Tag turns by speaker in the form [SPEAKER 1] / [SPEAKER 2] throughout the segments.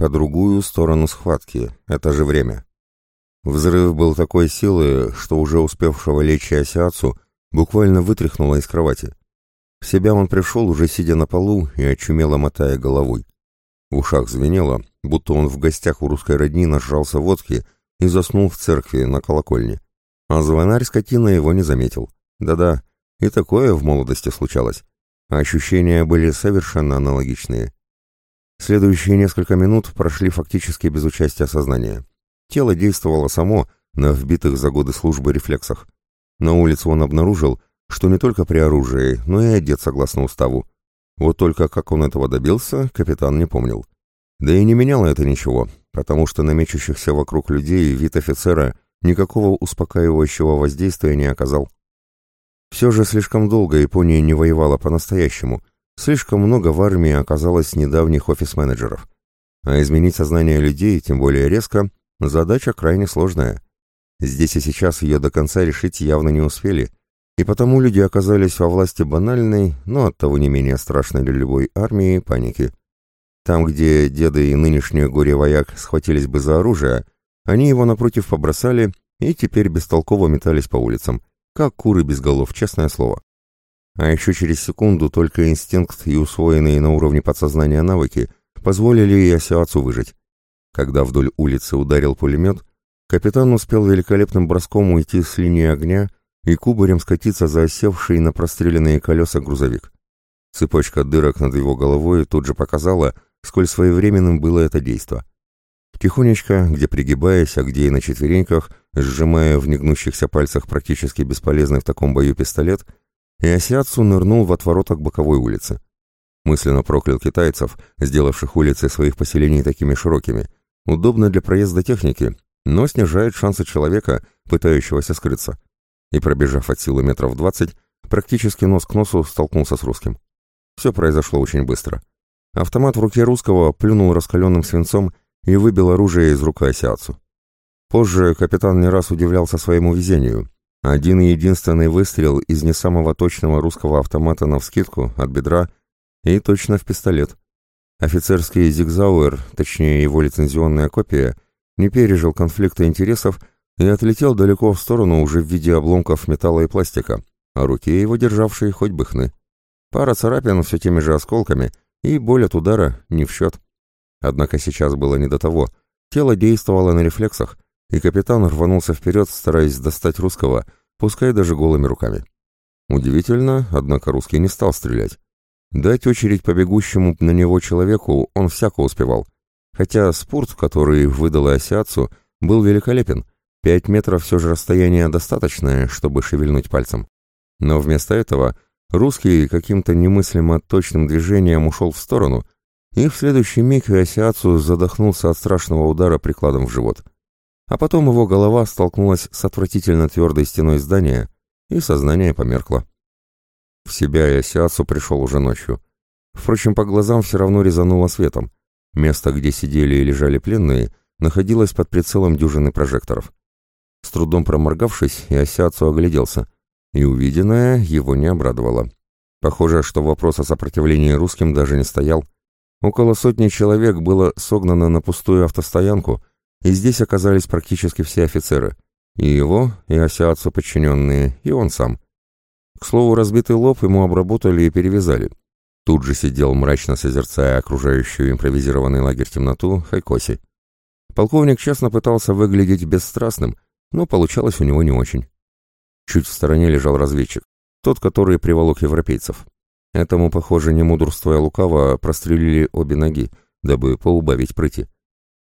[SPEAKER 1] по другую сторону схватки, это же время. Взрыв был такой силы, что уже успевшего лечь Асиацу буквально вытряхнуло из кровати. В себя он пришел, уже сидя на полу и очумело мотая головой. В ушах звенело, будто он в гостях у русской родни нажрался водки и заснул в церкви на колокольне. А звонарь скотина его не заметил. Да-да, и такое в молодости случалось. Ощущения были совершенно аналогичные. Следующие несколько минут прошли фактически без участия сознания. Тело действовало само на вбитых за годы службы рефлексах. На улице он обнаружил, что не только при оружии, но и одет согласно уставу. Вот только как он этого добился, капитан не помнил. Да и не меняло это ничего, потому что на мечущихся вокруг людей вид офицера никакого успокаивающего воздействия не оказал. Все же слишком долго Япония не воевала по-настоящему, слишком много в армии оказалось недавних офис-менеджеров. А изменить сознание людей, тем более резко, задача крайне сложная. Здесь и сейчас ее до конца решить явно не успели, и потому люди оказались во власти банальной, но оттого не менее страшной для любой армии, паники. Там, где деды и нынешний горе-вояк схватились бы за оружие, они его напротив побросали и теперь бестолково метались по улицам, как куры без голов, честное слово. А еще через секунду только инстинкт и усвоенные на уровне подсознания навыки позволили и Асиацу выжить. Когда вдоль улицы ударил пулемет, капитан успел великолепным броском уйти с линии огня и кубарем скатиться за осевший на простреленные колеса грузовик. Цепочка дырок над его головой тут же показала, сколь своевременным было это действо. Тихонечко, где пригибаясь, а где и на четвереньках, сжимая в негнущихся пальцах практически бесполезный в таком бою пистолет, и Асиатсу нырнул в отвороток боковой улицы. Мысленно проклял китайцев, сделавших улицы своих поселений такими широкими. Удобно для проезда техники, но снижает шансы человека, пытающегося скрыться. И пробежав от силы метров двадцать, практически нос к носу столкнулся с русским. Все произошло очень быстро. Автомат в руке русского плюнул раскаленным свинцом и выбил оружие из рук Асиацу. Позже капитан не раз удивлялся своему везению. Один и единственный выстрел из не самого точного русского автомата навскидку, от бедра, и точно в пистолет. Офицерский зигзауэр, точнее его лицензионная копия, не пережил конфликта интересов и отлетел далеко в сторону уже в виде обломков металла и пластика, а руки его державшие хоть бы хны. Пара царапин все теми же осколками, и боль от удара не в счет. Однако сейчас было не до того. Тело действовало на рефлексах, и капитан рванулся вперед, стараясь достать русского, пускай даже голыми руками. Удивительно, однако русский не стал стрелять. Дать очередь по бегущему на него человеку он всяко успевал. Хотя спорт, который выдал Асиацу, был великолепен. Пять метров все же расстояние достаточное, чтобы шевельнуть пальцем. Но вместо этого русский каким-то немыслимо точным движением ушел в сторону — и в следующий миг Иосиацу задохнулся от страшного удара прикладом в живот. А потом его голова столкнулась с отвратительно твердой стеной здания, и сознание померкло. В себя Иосиацу пришел уже ночью. Впрочем, по глазам все равно резануло светом. Место, где сидели и лежали пленные, находилось под прицелом дюжины прожекторов. С трудом проморгавшись, Иосиацу огляделся, и увиденное его не обрадовало. Похоже, что вопрос о сопротивлении русским даже не стоял. Около сотни человек было согнано на пустую автостоянку, и здесь оказались практически все офицеры. И его, и осиатцу подчиненные, и он сам. К слову, разбитый лоб ему обработали и перевязали. Тут же сидел, мрачно созерцая окружающую импровизированный лагерь темноту, Хайкоси. Полковник честно пытался выглядеть бесстрастным, но получалось у него не очень. Чуть в стороне лежал разведчик, тот, который приволок европейцев. Этому, похоже, не мудрствуя лукаво, прострелили обе ноги, дабы поубавить прыти.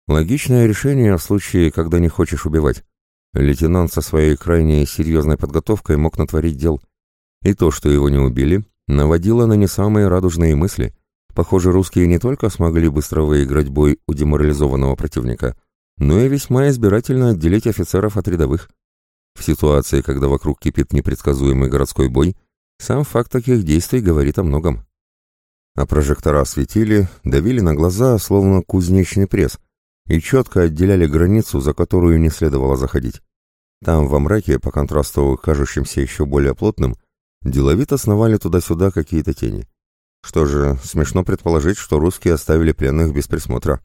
[SPEAKER 1] Логичное решение в случае, когда не хочешь убивать. Лейтенант со своей крайне серьезной подготовкой мог натворить дел. И то, что его не убили, наводило на не самые радужные мысли. Похоже, русские не только смогли быстро выиграть бой у деморализованного противника, но и весьма избирательно отделить офицеров от рядовых. В ситуации, когда вокруг кипит непредсказуемый городской бой, сам факт таких действий говорит о многом. А прожектора светили, давили на глаза, словно кузнечный пресс, и четко отделяли границу, за которую не следовало заходить. Там, во мраке, по контрасту кажущимся еще более плотным, деловито сновали туда-сюда какие-то тени. Что же, смешно предположить, что русские оставили пленных без присмотра.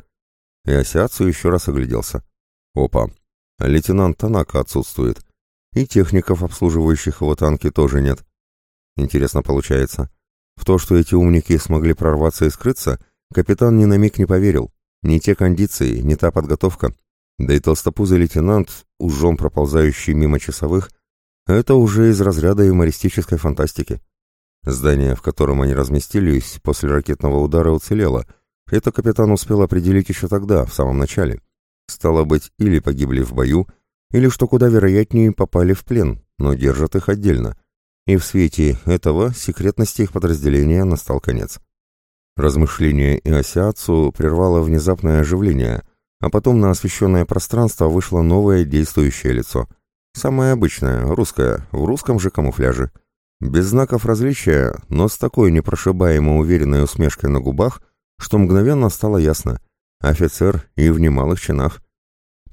[SPEAKER 1] и Осиацу еще раз огляделся. Опа, лейтенант Танака отсутствует, и техников, обслуживающих его танки, тоже нет. Интересно получается. В то, что эти умники смогли прорваться и скрыться, капитан ни на миг не поверил. Ни те кондиции, ни та подготовка. Да и толстопузый лейтенант, ужом проползающий мимо часовых, это уже из разряда юмористической фантастики. Здание, в котором они разместились, после ракетного удара уцелело. Это капитан успел определить еще тогда, в самом начале. Стало быть, или погибли в бою, или, что куда вероятнее, попали в плен, но держат их отдельно. И в свете этого секретности их подразделения настал конец. Размышление и осиацию прервало внезапное оживление, а потом на освещенное пространство вышло новое действующее лицо. Самое обычное, русское, в русском же камуфляже. Без знаков различия, но с такой непрошибаемо уверенной усмешкой на губах, что мгновенно стало ясно. Офицер и в немалых чинах.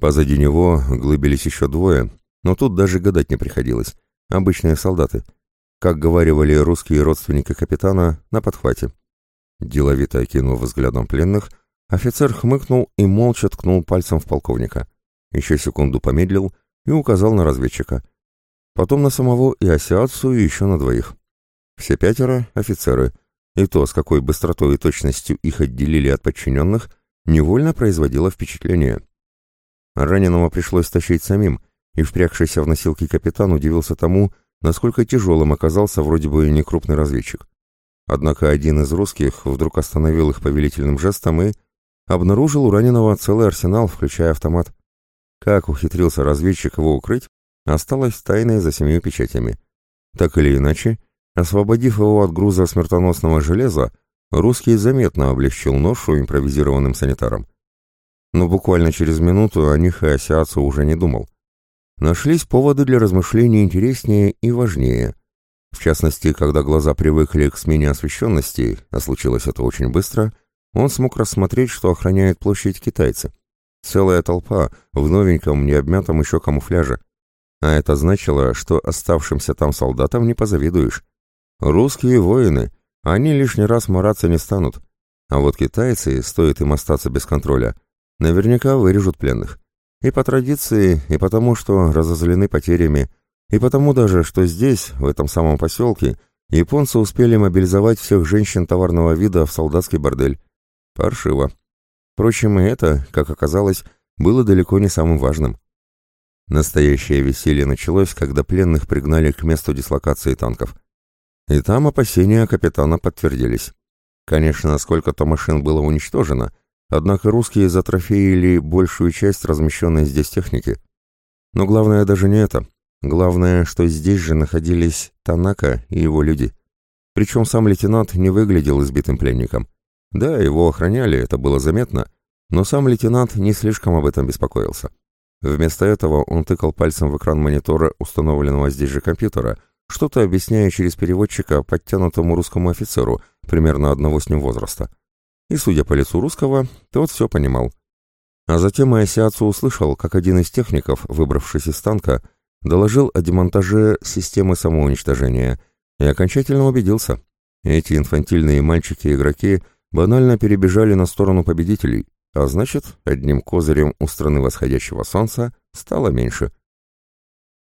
[SPEAKER 1] Позади него глыбились еще двое, но тут даже гадать не приходилось. Обычные солдаты. Как говаривали русские родственники капитана, на подхвате. Деловито окинув взглядом пленных, офицер хмыкнул и молча ткнул пальцем в полковника. Еще секунду помедлил и указал на разведчика — потом на самого и Иосиацу и еще на двоих. Все пятеро — офицеры, и то, с какой быстротой и точностью их отделили от подчиненных, невольно производило впечатление. Раненого пришлось тащить самим, и впрягшийся в носилки капитан удивился тому, насколько тяжелым оказался вроде бы некрупный разведчик. Однако один из русских вдруг остановил их повелительным жестом и обнаружил у раненого целый арсенал, включая автомат. Как ухитрился разведчик его укрыть, осталась тайной за семью печатями. Так или иначе, освободив его от груза смертоносного железа, русский заметно облегчил ношу импровизированным санитаром. Но буквально через минуту о них и Осиацу уже не думал. Нашлись поводы для размышлений интереснее и важнее. В частности, когда глаза привыкли к смене освещенности, а случилось это очень быстро, он смог рассмотреть, что охраняет площадь китайцы. Целая толпа в новеньком, необмятом еще камуфляже. А это значило, что оставшимся там солдатам не позавидуешь. Русские воины, они лишний раз мараться не станут. А вот китайцы, стоит им остаться без контроля, наверняка вырежут пленных. И по традиции, и потому, что разозлены потерями, и потому даже, что здесь, в этом самом поселке, японцы успели мобилизовать всех женщин товарного вида в солдатский бордель. Паршиво. Впрочем, и это, как оказалось, было далеко не самым важным. Настоящее веселье началось, когда пленных пригнали к месту дислокации танков. И там опасения капитана подтвердились. Конечно, сколько-то машин было уничтожено, однако русские затрофеили большую часть размещенной здесь техники. Но главное даже не это. Главное, что здесь же находились Танака и его люди. Причем сам лейтенант не выглядел избитым пленником. Да, его охраняли, это было заметно, но сам лейтенант не слишком об этом беспокоился. Вместо этого он тыкал пальцем в экран монитора, установленного здесь же компьютера, что-то объясняя через переводчика подтянутому русскому офицеру, примерно одного с ним возраста. И, судя по лицу русского, тот все понимал. А затем Айсиацу услышал, как один из техников, выбравшись из танка, доложил о демонтаже системы самоуничтожения и окончательно убедился. Эти инфантильные мальчики-игроки банально перебежали на сторону победителей, а значит, одним козырем у страны восходящего солнца стало меньше –